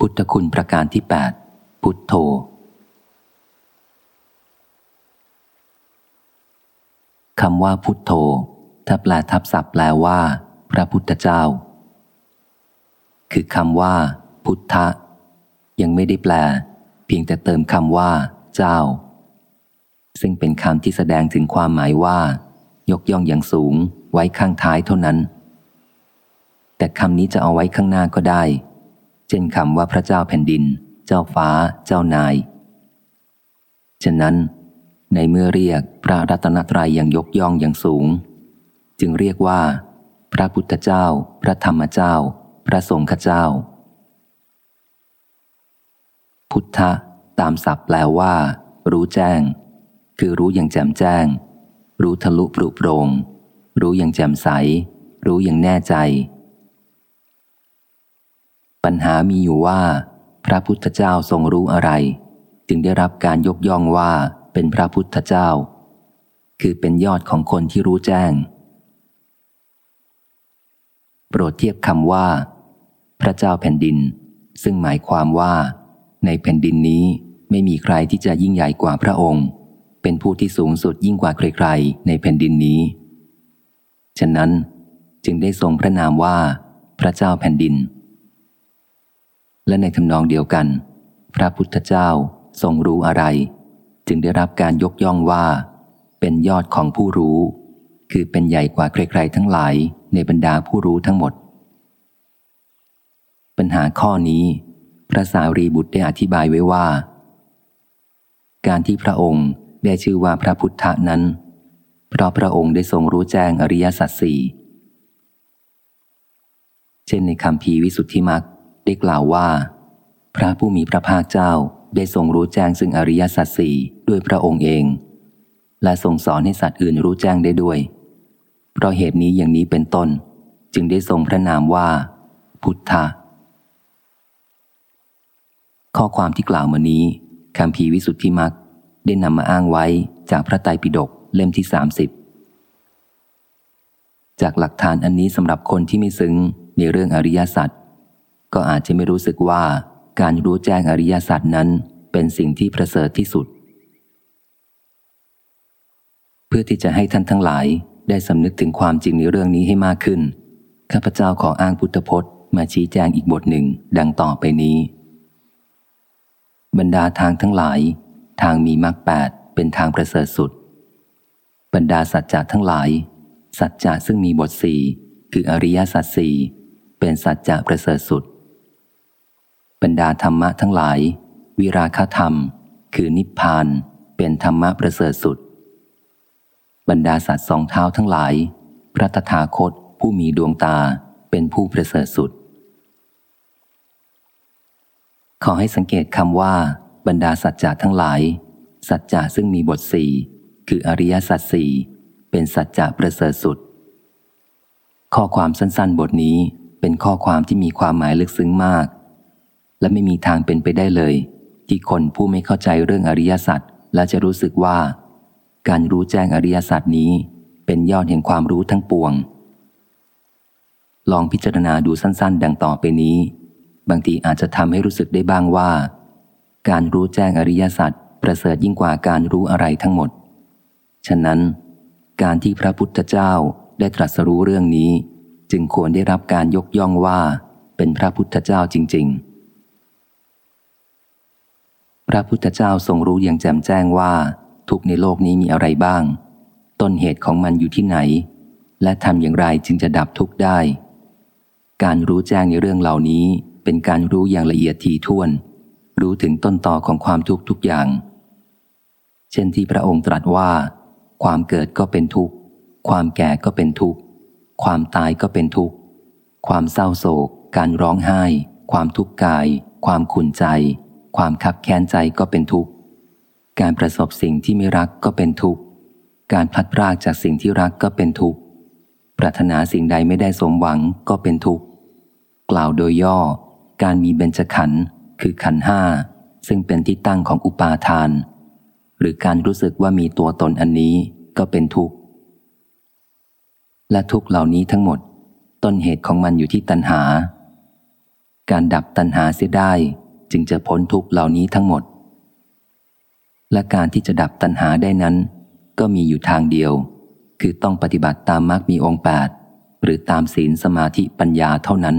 พุทธคุณประการที่ 8 พุทโธ คำว่าพุทโธ ถ้าแปลทับศัพท์แปลว่า พระพุทธเจ้า คือคำว่า พุทธะ ยังไม่ได้แปล เพียงแต่เติมคำว่า เจ้า ซึ่งเป็นคำที่แสดงถึงความหมายว่า ยกย่องอย่างสูงไว้ข้างท้ายเท่านั้น แต่คำนี้จะเอาไว้ข้างหน้าก็ได้ เช่นคำว่าพระเจ้าแผ่นดิน เจ้าฟ้า เจ้านาย ฉะนั้น ในเมื่อเรียกพระรัตนตรัยอย่างยกย่องอย่างสูง จึงเรียกว่า พระพุทธเจ้า พระธรรมเจ้า พระสงฆ์เจ้า พุทธะตามศัพท์แปลว่า รู้แจ้ง คือรู้อย่างแจ่มแจ้ง รู้ทะลุปรุโปรง รู้อย่างแจ่มใส รู้อย่างแน่ใจ ปัญหามีอยู่ว่า พระพุทธเจ้าทรงรู้อะไร จึงได้รับการยกย่องว่าเป็นพระพุทธเจ้า คือเป็นยอดของคนที่รู้แจ้ง โปรดเทียบคำว่า พระเจ้าแผ่นดิน ซึ่งหมายความว่า ในแผ่นดินนี้ไม่มีใครที่จะยิ่งใหญ่กว่าพระองค์ เป็นผู้ที่สูงสุดยิ่งกว่าใครๆในแผ่นดินนี้ ฉะนั้นจึงได้ทรงพระนามว่า พระเจ้าแผ่นดิน และในทำนองเดียวกัน พระพุทธเจ้าทรงรู้อะไร จึงได้รับการยกย่องว่า เป็นยอดของผู้รู้ คือเป็นใหญ่กว่าใครๆทั้งหลายในบรรดาผู้รู้ทั้งหมด ปัญหาข้อนี้ พระสารีบุตรได้อธิบายไว้ว่า การที่พระองค์ได้ชื่อว่าพระพุทธนั้น เพราะพระองค์ได้ทรงรู้แจ้งอริยสัจสี่เช่นในคำพีวิสุทธิมัก ได้กล่าวว่า พระผู้มีพระภาคเจ้าได้ทรงรู้แจ้งซึ่งอริยสัจสี่ด้วยพระองค์เอง และทรงสอนให้สัตว์อื่นรู้แจ้งได้ด้วย เพราะเหตุนี้อย่างนี้เป็นต้น จึงได้ทรงพระนามว่า พุทธะข้อความที่กล่าวมานี้คำพีวิสุทธิมักได้นำมาอ้างไว้จากพระไตรปิฎกเล่มที่30จากหลักฐานอันนี้สำหรับคนที่ไม่ซึ้งในเรื่องอริยสัจ ก็อาจจะไม่รู้สึกว่าการรู้แจ้งอริยสัจนั้นเป็นสิ่งที่ประเสริฐที่สุด เพื่อที่จะให้ท่านทั้งหลายได้สำนึกถึงความจริงในเรื่องนี้ให้มากขึ้น ข้าพเจ้าขออ้างพุทธพจน์ มาชี้แจงอีกบทหนึ่งดังต่อไปนี้ บรรดาทางทั้งหลาย ทางมีมรรคแปดเป็นทางประเสริฐสุด บรรดาสัจจะทั้งหลาย สัจจะซึ่งมีบทสี่คืออริยสัจสี่เป็นสัจจะประเสริฐสุด บรรดาธรรมะทั้งหลาย วิราคธรรม คือนิพพาน เป็นธรรมะประเสริฐสุด บรรดาสัตว์สองเท้าทั้งหลาย พระตถาคตผู้มีดวงตาเป็นผู้ประเสริฐสุด ขอให้สังเกตคำว่า บรรดาสัจจะทั้งหลาย สัจจะซึ่งมีบทสี่คืออริยสัจสี่เป็นสัจจะประเสริฐสุด ข้อความสั้นๆ บทนี้เป็นข้อความที่มีความหมายลึกซึ้งมาก และไม่มีทางเป็นไปได้เลย ที่คนผู้ไม่เข้าใจเรื่องอริยสัจและจะรู้สึกว่า การรู้แจ้งอริยสัจนี้เป็นยอดแห่งความรู้ทั้งปวง ลองพิจารณาดูสั้น ๆ ดังต่อไปนี้ บางทีอาจจะทำให้รู้สึกได้บ้างว่า การรู้แจ้งอริยสัจประเสริฐยิ่งกว่าการรู้อะไรทั้งหมด ฉะนั้น การที่พระพุทธเจ้าได้ตรัสรู้เรื่องนี้ จึงควรได้รับการยกย่องว่าเป็นพระพุทธเจ้าจริง ๆ พระพุทธเจ้าทรงรู้อย่างแจ่มแจ้งว่า ทุกในโลกนี้มีอะไรบ้าง ต้นเหตุของมันอยู่ที่ไหน และทำอย่างไรจึงจะดับทุกได้ การรู้แจ้งในเรื่องเหล่านี้เป็นการรู้อย่างละเอียดถี่ถ้วน รู้ถึงต้นต่อของความทุกข์ทุกอย่าง เช่นที่พระองค์ตรัสว่า ความเกิดก็เป็นทุกข์ ความแก่ก็เป็นทุกข์ ความตายก็เป็นทุกข์ ความเศร้าโศก การร้องไห้ ความทุกข์กาย ความขุ่นใจ ความขับแค้นใจก็เป็นทุกข์ การประสบสิ่งที่ไม่รักก็เป็นทุกข์ การพลัดพรากจากสิ่งที่รักก็เป็นทุกข์ ปรารถนาสิ่งใดไม่ได้สมหวังก็เป็นทุกข์ กล่าวโดยย่อ การมีเบญจขันธ์คือขันธ์ห้า ซึ่งเป็นที่ตั้งของอุปาทาน หรือการรู้สึกว่ามีตัวตนอันนี้ก็เป็นทุกข์ และทุกข์เหล่านี้ทั้งหมด ต้นเหตุของมันอยู่ที่ตัณหา การดับตัณหาเสียได้ จึงจะพ้นทุกเหล่านี้ทั้งหมด และการที่จะดับตัณหาได้นั้น ก็มีอยู่ทางเดียว คือต้องปฏิบัติตามมรรคมีองค์แปดหรือตามศีลสมาธิปัญญาเท่านั้น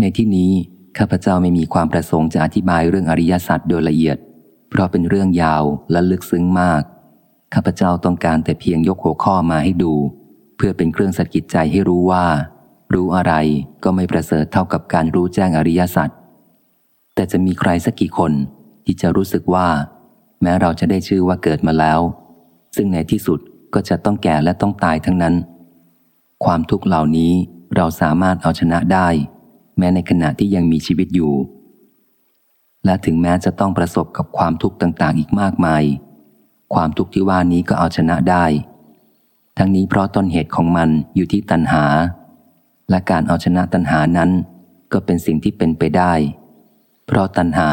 ในที่นี้ข้าพเจ้าไม่มีความประสงค์จะอธิบายเรื่องอริยสัจโดยละเอียด เพราะเป็นเรื่องยาวและลึกซึ้งมาก ข้าพเจ้าต้องการแต่เพียงยกหัวข้อมาให้ดู เพื่อเป็นเครื่องสะกิดใจให้รู้ว่า รู้อะไรก็ไม่ประเสริฐเท่ากับการรู้แจ้งอริยสัจแต่จะมีใครสักกี่คนที่จะรู้สึกว่า แม้เราจะได้ชื่อว่าเกิดมาแล้ว ซึ่งในที่สุดก็จะต้องแก่และต้องตายทั้งนั้น ความทุกข์เหล่านี้เราสามารถเอาชนะได้ แม้ในขณะที่ยังมีชีวิตอยู่ และถึงแม้จะต้องประสบกับความทุกข์ต่างๆ อีกมากมาย ความทุกข์ที่ว่านี้ก็เอาชนะได้ ทั้งนี้เพราะต้นเหตุของมันอยู่ที่ตัณหา และการเอาชนะตัณหานั้น ก็เป็นสิ่งที่เป็นไปได้ เพราะตัณหา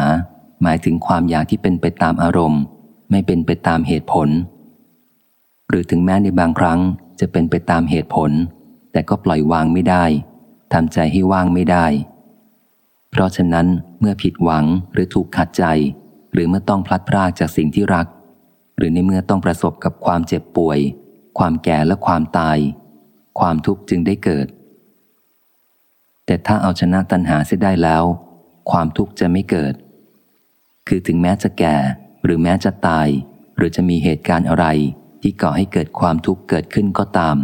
หมายถึงความอยากที่เป็นไปตามอารมณ์ ไม่เป็นไปตามเหตุผล หรือถึงแม้ในบางครั้งจะเป็นไปตามเหตุผล แต่ก็ปล่อยวางไม่ได้ทำใจให้ว่างไม่ได้ เพราะฉะนั้นเมื่อผิดหวังหรือถูกขัดใจ หรือเมื่อต้องพลัดพรากจากสิ่งที่รัก หรือในเมื่อต้องประสบกับความเจ็บป่วย ความแก่และความตาย ความทุกข์จึงได้เกิด แต่ถ้าเอาชนะตัณหาเสียได้แล้ว ความทุกข์จะไม่เกิด คือถึงแม้จะแก่ หรือแม้จะตาย หรือจะมีเหตุการณ์อะไร ที่ก่อให้เกิดความทุกข์เกิดขึ้นก็ตาม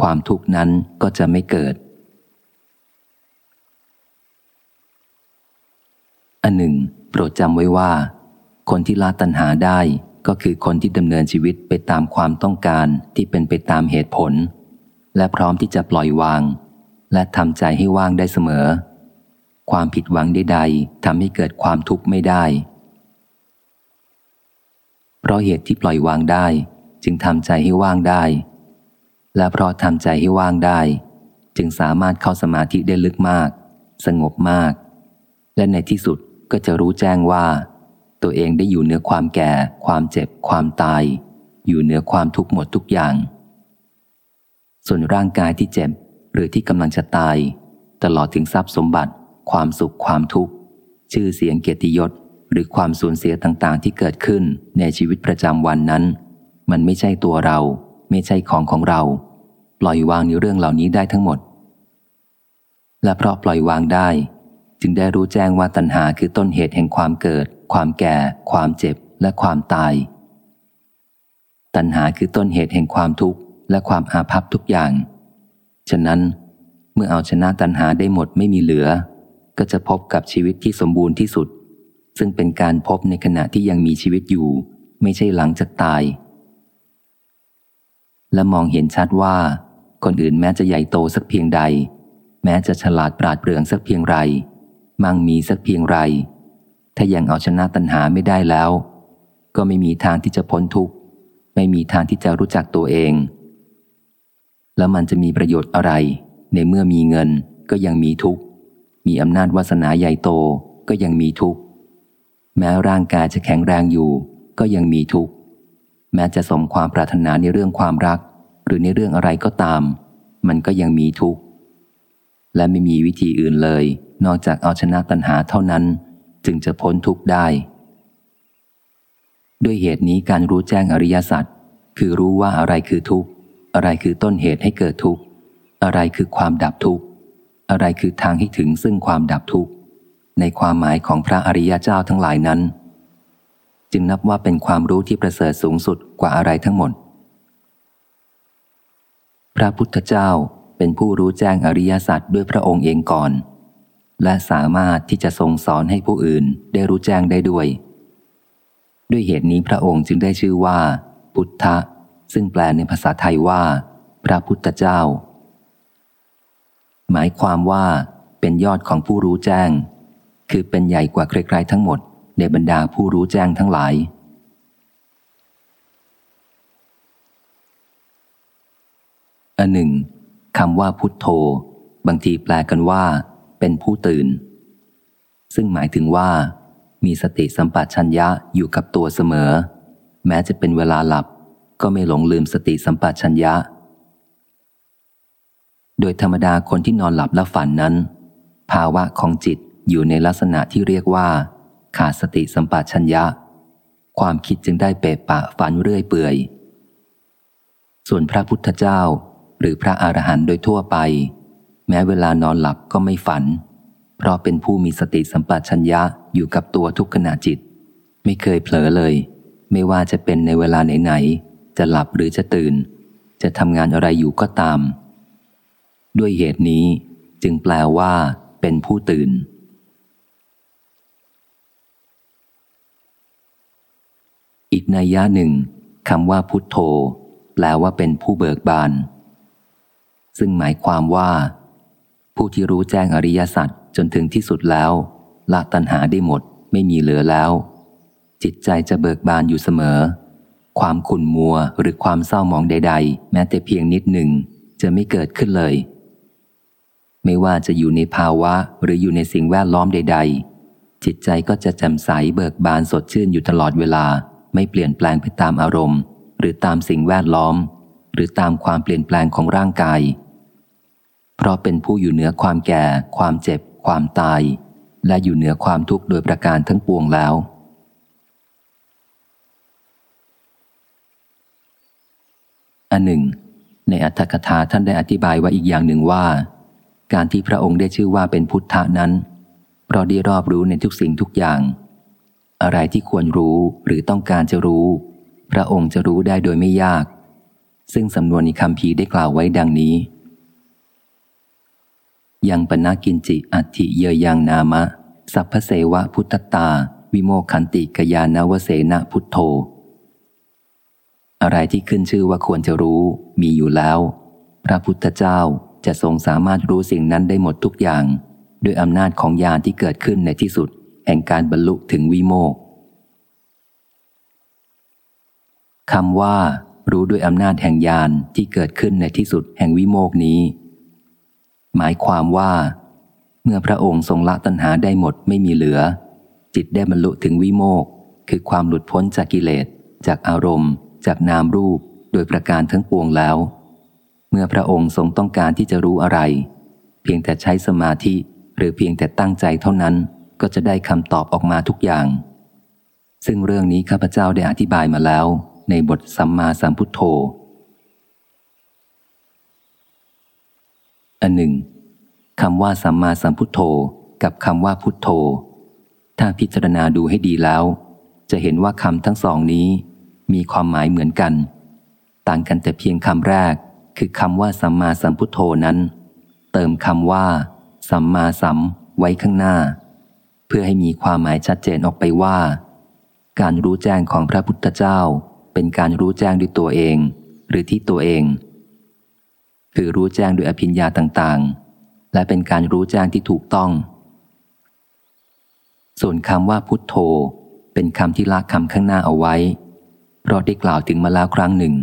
ความทุกข์นั้นก็จะไม่เกิด อันหนึ่ง โปรดจำไว้ว่า คนที่ละตัณหาได้ก็คือคนที่ดำเนินชีวิตไปตามความต้องการที่เป็นไปตามเหตุผล และพร้อมที่จะปล่อยวาง และทำใจให้ว่างได้เสมอ ความผิดหวังใดๆทำให้เกิดความทุกข์ไม่ได้ เพราะเหตุที่ปล่อยวางได้ จึงทำใจให้ว่างได้ และเพราะทำใจให้ว่างได้ จึงสามารถเข้าสมาธิได้ลึกมาก สงบมาก และในที่สุดก็จะรู้แจ้งว่า ตัวเองได้อยู่เหนือความแก่ ความเจ็บ ความตาย อยู่เหนือความทุกข์หมดทุกอย่าง ส่วนร่างกายที่เจ็บ หรือที่กำลังจะตาย ตลอดถึงทรัพย์สมบัติ ความสุขความทุกข์ ชื่อเสียงเกียรติยศ หรือความสูญเสียต่างๆ ที่เกิดขึ้นในชีวิตประจำวันนั้น มันไม่ใช่ตัวเรา ไม่ใช่ของของเรา ปล่อยวางในเรื่องเหล่านี้ได้ทั้งหมด และเพราะปล่อยวางได้ จึงได้รู้แจ้งว่าตัณหาคือต้นเหตุแห่งความเกิด ความแก่ ความเจ็บ และความตาย ตัณหาคือต้นเหตุแห่งความทุกข์และความอาภัพทุกอย่าง ฉะนั้นเมื่อเอาชนะตัณหาได้หมดไม่มีเหลือ ก็จะพบกับชีวิตที่สมบูรณ์ที่สุด ซึ่งเป็นการพบในขณะที่ยังมีชีวิตอยู่ ไม่ใช่หลังจากตาย และมองเห็นชัดว่า คนอื่นแม้จะใหญ่โตสักเพียงใด แม้จะฉลาดปราดเปรื่องสักเพียงไร มั่งมีสักเพียงไร ถ้ายังเอาชนะตัณหาไม่ได้แล้ว ก็ไม่มีทางที่จะพ้นทุกข์ไม่มีทางที่จะรู้จักตัวเอง แล้วมันจะมีประโยชน์อะไร ในเมื่อมีเงินก็ยังมีทุกข์ มีอำนาจวาสนาใหญ่โตก็ยังมีทุกข์ แม้ร่างกายจะแข็งแรงอยู่ ก็ยังมีทุกข์ แม้จะสมความปรารถนาในเรื่องความรัก หรือในเรื่องอะไรก็ตาม มันก็ยังมีทุกข์ และไม่มีวิธีอื่นเลย นอกจากเอาชนะตัณหาเท่านั้น จึงจะพ้นทุกข์ได้ ด้วยเหตุนี้การรู้แจ้งอริยสัจคือรู้ว่าอะไรคือทุกข์ อะไรคือต้นเหตุให้เกิดทุกข์ อะไรคือความดับทุกข์ อะไรคือทางให้ถึงซึ่งความดับทุกข์ ในความหมายของพระอริยเจ้าทั้งหลายนั้น จึงนับว่าเป็นความรู้ที่ประเสริฐสูงสุดกว่าอะไรทั้งหมด พระพุทธเจ้าเป็นผู้รู้แจ้งอริยสัจด้วยพระองค์เองก่อน และสามารถที่จะทรงสอนให้ผู้อื่นได้รู้แจ้งได้ด้วย ด้วยเหตุนี้พระองค์จึงได้ชื่อว่า พุทธะ ซึ่งแปลในภาษาไทยว่า พระพุทธเจ้า หมายความว่าเป็นยอดของผู้รู้แจ้ง คือเป็นใหญ่กว่าใครๆทั้งหมด ในบรรดาผู้รู้แจ้งทั้งหลาย อันหนึ่งคำว่าพุทโธ บางทีแปลกันว่า เป็นผู้ตื่น ซึ่งหมายถึงว่า มีสติสัมปชัญญะอยู่กับตัวเสมอ แม้จะเป็นเวลาหลับ ก็ไม่หลงลืมสติสัมปชัญญะ โดยธรรมดาคนที่นอนหลับและฝันนั้น ภาวะของจิตอยู่ในลักษณะที่เรียกว่า ขาดสติสัมปชัญญะ ความคิดจึงได้เปะปะฝันเรื่อยเปื่อย ส่วนพระพุทธเจ้าหรือพระอรหันต์โดยทั่วไป แม้เวลานอนหลับก็ไม่ฝัน เพราะเป็นผู้มีสติสัมปชัญญะอยู่กับตัวทุกขณะจิต ไม่เคยเผลอเลย ไม่ว่าจะเป็นในเวลาไหนๆ จะหลับหรือจะตื่น จะทำงานอะไรอยู่ก็ตาม ด้วยเหตุนี้จึงแปลว่าเป็นผู้ตื่น อีกนัยยะหนึ่งคำว่าพุทโธ แปลว่าเป็นผู้เบิกบาน ซึ่งหมายความว่า ผู้ที่รู้แจ้งอริยสัจจนถึงที่สุดแล้วละตัณหาได้หมดไม่มีเหลือแล้ว จิตใจจะเบิกบานอยู่เสมอ ความขุ่นมัวหรือความเศร้าหมองใด ๆ แม้แต่เพียงนิดหนึ่งจะไม่เกิดขึ้นเลย ไม่ว่าจะอยู่ในภาวะหรืออยู่ในสิ่งแวดล้อมใด ๆ จิตใจก็จะแจ่มใสเบิกบานสดชื่นอยู่ตลอดเวลา ไม่เปลี่ยนแปลงไปตามอารมณ์ หรือตามสิ่งแวดล้อม หรือตามความเปลี่ยนแปลงของร่างกาย เพราะเป็นผู้อยู่เหนือความแก่ ความเจ็บ ความตาย และอยู่เหนือความทุกข์โดยประการทั้งปวงแล้ว อันหนึ่ง ในอัตถกถาท่านได้อธิบายไว้อีกอย่างหนึ่งว่า การที่พระองค์ได้ชื่อว่าเป็นพุทธะนั้น เพราะได้รอบรู้ในทุกสิ่งทุกอย่าง อะไรที่ควรรู้หรือต้องการจะรู้ พระองค์จะรู้ได้โดยไม่ยาก ซึ่งสำนวนในคำพีได้กล่าวไว้ดังนี้ ยังปนากินจิอัติเยยังนามะ สัพพเสวะพุทธตา วิโมขันติกยานวเสนพุทโธ อะไรที่ขึ้นชื่อว่าควรจะรู้ มีอยู่แล้ว พระพุทธเจ้าจะทรงสามารถรู้สิ่งนั้นได้หมดทุกอย่าง ด้วยอำนาจของญาณที่เกิดขึ้นในที่สุด แห่งการบรรลุถึงวิโมกคำว่า รู้ด้วยอำนาจแห่งญาณที่เกิดขึ้นในที่สุดแห่งวิโมกนี้ หมายความว่า เมื่อพระองค์ทรงละตัณหาได้หมดไม่มีเหลือ จิตได้บรรลุถึงวิโมกคือความหลุดพ้นจากกิเลสจากอารมณ์ จากนามรูปโดยประการทั้งปวงแล้ว เมื่อพระองค์ทรงต้องการที่จะรู้อะไร เพียงแต่ใช้สมาธิหรือเพียงแต่ตั้งใจเท่านั้นก็จะได้คำตอบออกมาทุกอย่าง ซึ่งเรื่องนี้ข้าพเจ้าได้อธิบายมาแล้วในบทสัมมาสัมพุทโธอันหนึ่งคำว่าสัมมาสัมพุทโธกับคำว่าพุทโธ ถ้าพิจารณาดูให้ดีแล้ว จะเห็นว่าคำทั้งสองนี้ มีความหมายเหมือนกัน ต่างกันแต่เพียงคำแรก คือคำว่าสัมมาสัมพุทโธนั้น เติมคำว่าสัมมาสัมไว้ข้างหน้า เพื่อให้มีความหมายชัดเจนออกไปว่า การรู้แจ้งของพระพุทธเจ้า เป็นการรู้แจ้งด้วยตัวเอง หรือที่ตัวเอง คือรู้แจ้งด้วยอภิญญาต่างๆ และเป็นการรู้แจ้งที่ถูกต้อง ส่วนคำว่าพุทโธเป็นคำที่ละคำข้างหน้าเอาไว้ เพราะได้กล่าวถึงมาแล้วครั้งหนึ่ง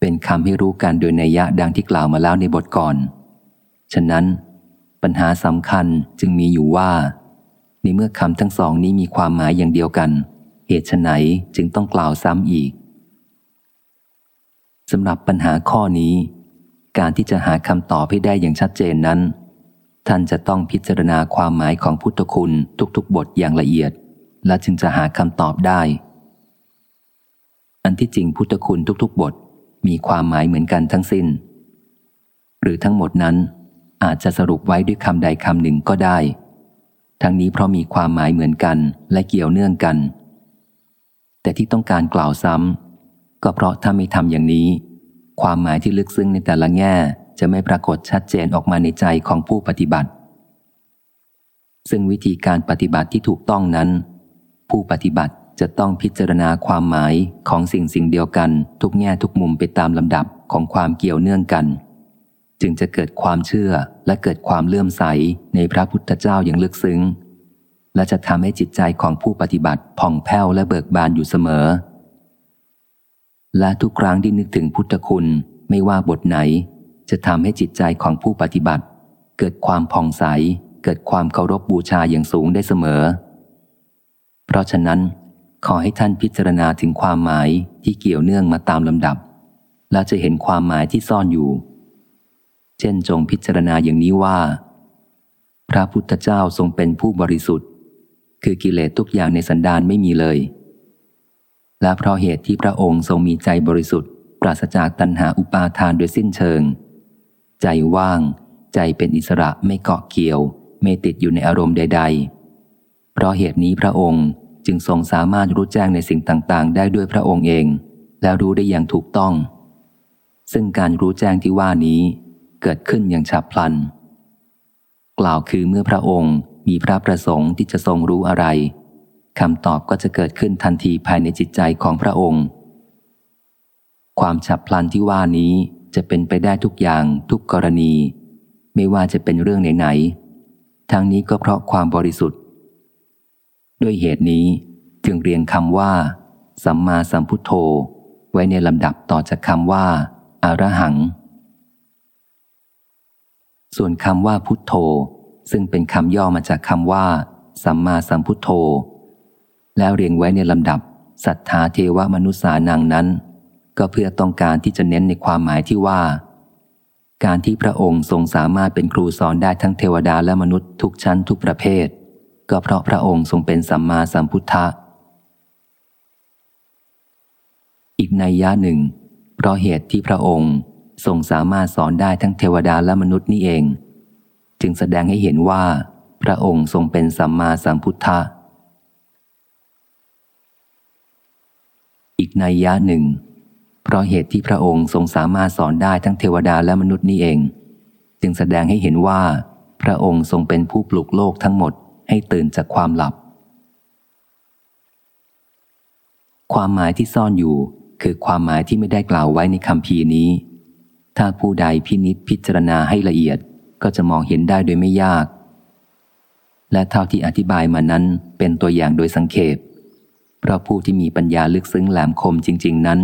เป็นคำให้รู้กันโดยนัยยะดังที่กล่าวมาแล้วในบทก่อน ฉะนั้น ปัญหาสำคัญจึงมีอยู่ว่า ในเมื่อคำทั้งสองนี้มีความหมายอย่างเดียวกัน เหตุไนจึงต้องกล่าวซ้ำอีกสำหรับปัญหาข้อนี้ การที่จะหาคำตอบให้ได้อย่างชัดเจนนั้น ท่านจะต้องพิจารณาความหมายของพุทธคุณทุกๆ บทอย่างละเอียด และจึงจะหาคำตอบได้ อันที่จริงพุทธคุณทุกๆ บทมีความหมายเหมือนกันทั้งสิน้น หรือทั้งหมดนั้นอาจจะสรุปไว้ด้วยคำใดคำหนึ่งก็ได้ ทั้งนี้เพราะมีความหมายเหมือนกันและเกี่ยวเนื่องกัน แต่ที่ต้องการกล่าวซ้ำก็เพราะถ้าไม่ทำอย่างนี้ ความหมายที่ลึกซึ้งในแต่ละแง่จะไม่ปรากฏชัดเจนออกมาในใจของผู้ปฏิบัติ ซึ่งวิธีการปฏิบัติที่ถูกต้องนั้น ผู้ปฏิบัติ จะต้องพิจารณาความหมายของสิ่งสิ่งเดียวกัน ทุกแง่ทุกมุมไปตามลำดับของความเกี่ยวเนื่องกัน จึงจะเกิดความเชื่อและเกิดความเลื่อมใสในพระพุทธเจ้าอย่างลึกซึ้ง และจะทำให้จิตใจของผู้ปฏิบัติผ่องแผ้วและเบิกบานอยู่เสมอ และทุกครั้งที่นึกถึงพุทธคุณไม่ว่าบทไหน จะทำให้จิตใจของผู้ปฏิบัติ เกิดความผ่องใส เกิดความเคารพบบูชาอย่างสูงได้เสมอ เพราะฉะนั้น ขอให้ท่านพิจารณาถึงความหมายที่เกี่ยวเนื่องมาตามลำดับ แล้วจะเห็นความหมายที่ซ่อนอยู่ เช่นจงพิจารณาอย่างนี้ว่า พระพุทธเจ้าทรงเป็นผู้บริสุทธิ์ คือกิเลสทุกอย่างในสันดานไม่มีเลย และเพราะเหตุที่พระองค์ทรงมีใจบริสุทธิ์ ปราศจากตัณหาอุปาทานโดยสิ้นเชิง ใจว่าง ใจเป็นอิสระไม่เกาะเกี่ยว ไม่ติดอยู่ในอารมณ์ใด ๆ เพราะเหตุนี้พระองค์ จึงทรงสามารถรู้แจ้งในสิ่งต่างๆ ได้ด้วยพระองค์เอง แล้วรู้ได้อย่างถูกต้อง ซึ่งการรู้แจ้งที่ว่านี้เกิดขึ้นอย่างฉับพลัน กล่าวคือเมื่อพระองค์มีพระประสงค์ที่จะทรงรู้อะไรคำตอบก็จะเกิดขึ้นทันทีภายในจิตใจของพระองค์ ความฉับพลันที่ว่านี้จะเป็นไปได้ทุกอย่างทุกกรณี ไม่ว่าจะเป็นเรื่องไหนๆทั้งนี้ก็เพราะความบริสุทธิ์ ด้วยเหตุนี้จึงเรียงคำว่า สัมมาสัมพุทโธ ไว้ในลำดับต่อจากคำว่า อารหัง ส่วนคำว่าพุทโธ ซึ่งเป็นคำย่อมาจากคำว่า สัมมาสัมพุทโธ แล้วเรียงไว้ในลำดับศรัทธาเทวมนุษานังนั้น ก็เพื่อต้องการที่จะเน้นในความหมายที่ว่า การที่พระองค์ทรงสามารถเป็นครูสอนได้ทั้งเทวดาและมนุษย์ทุกชั้นทุกประเภท ก็เพราะพระองค์ทรงเป็นสัมมาสัมพุทธะ อีกในยะหนึ่ง เพราะเหตุที่พระองค์ทรงสามารถสอนได้ทั้งเทวดาและมนุษย์นี่เอง จึงแสดงให้เห็นว่า พระองค์ทรงเป็นสัมมาสัมพุทธะ อีกในยะหนึ่ง เพราะเหตุที่พระองค์ทรงสามารถสอนได้ทั้งเทวดาและมนุษย์นี่เอง จึงแสดงให้เห็นว่า พระองค์ทรงเป็นผู้ปลุกโลกทั้งหมด ให้ตื่นจากความหลับ ความหมายที่ซ่อนอยู่คือความหมายที่ไม่ได้กล่าวไว้ในคำพีนี้ ถ้าผู้ใดพินิษพิจารณาให้ละเอียดก็จะมองเห็นได้โดยไม่ยาก และเท่าที่อธิบายมานั้นเป็นตัวอย่างโดยสังเขปเพราะผู้ที่มีปัญญาลึกซึ้งแหลมคมจริง ๆ นั้น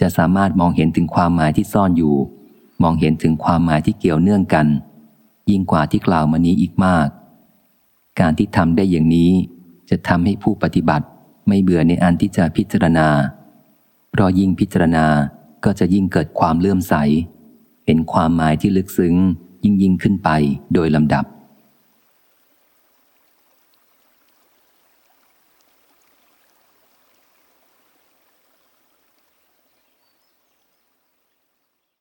จะสามารถมองเห็นถึงความหมายที่ซ่อนอยู่ มองเห็นถึงความหมายที่เกี่ยวเนื่องกัน ยิ่งกว่าที่กล่าวมานี้อีกมาก การที่ทำได้อย่างนี้ จะทำให้ผู้ปฏิบัติไม่เบื่อในอันที่จะพิจารณา เพราะยิ่งพิจารณาก็จะยิ่งเกิดความเลื่อมใสเห็นความหมายที่ลึกซึ้งยิ่งยิ่งขึ้นไปโดยลำดับ